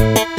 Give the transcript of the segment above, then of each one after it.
Thank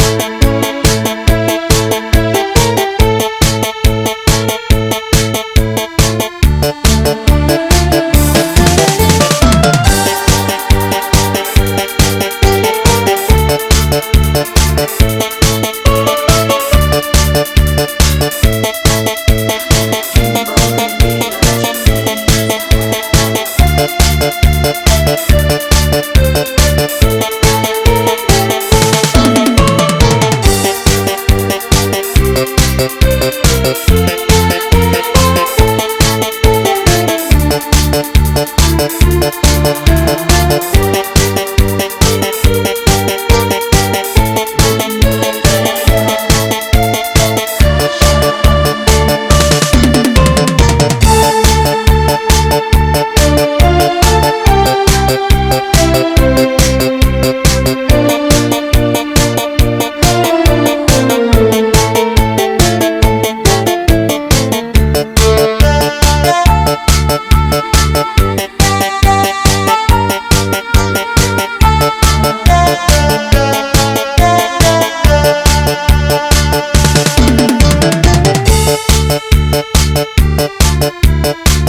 Thank